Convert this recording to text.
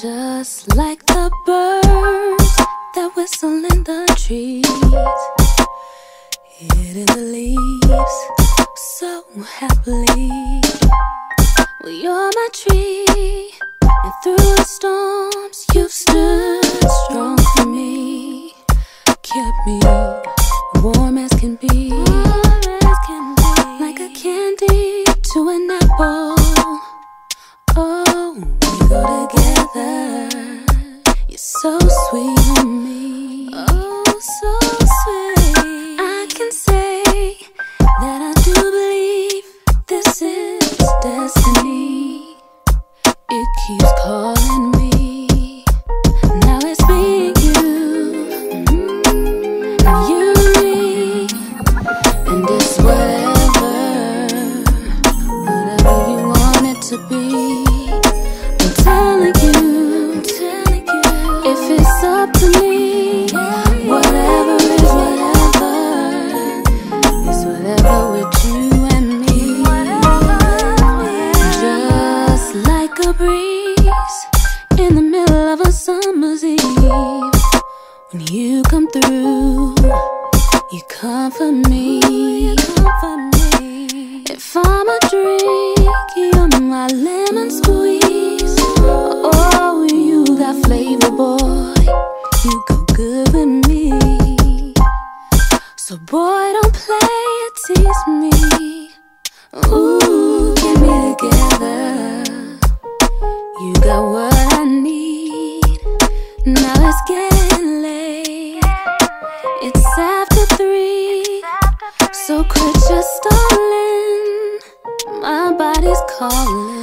Just like the birds that whistle in the trees, hid in the leaves so happily. Well, you're my tree, and through the storms, you've stood strong for me, kept me warm as can be, like a candy to an apple. Oh, we go together. You're so sweet on me. Be. I'm telling you, I'm telling you, if it's up to me, whatever is whatever, is whatever with you and me. Just like a breeze in the middle of a summer's eve, when you come through, you comfort me. If I'm a drink, So, boy, don't play it, tease me. Ooh, get me together. You got what I need. Now it's getting late. It's after three. So quit your stalling. My body's calling.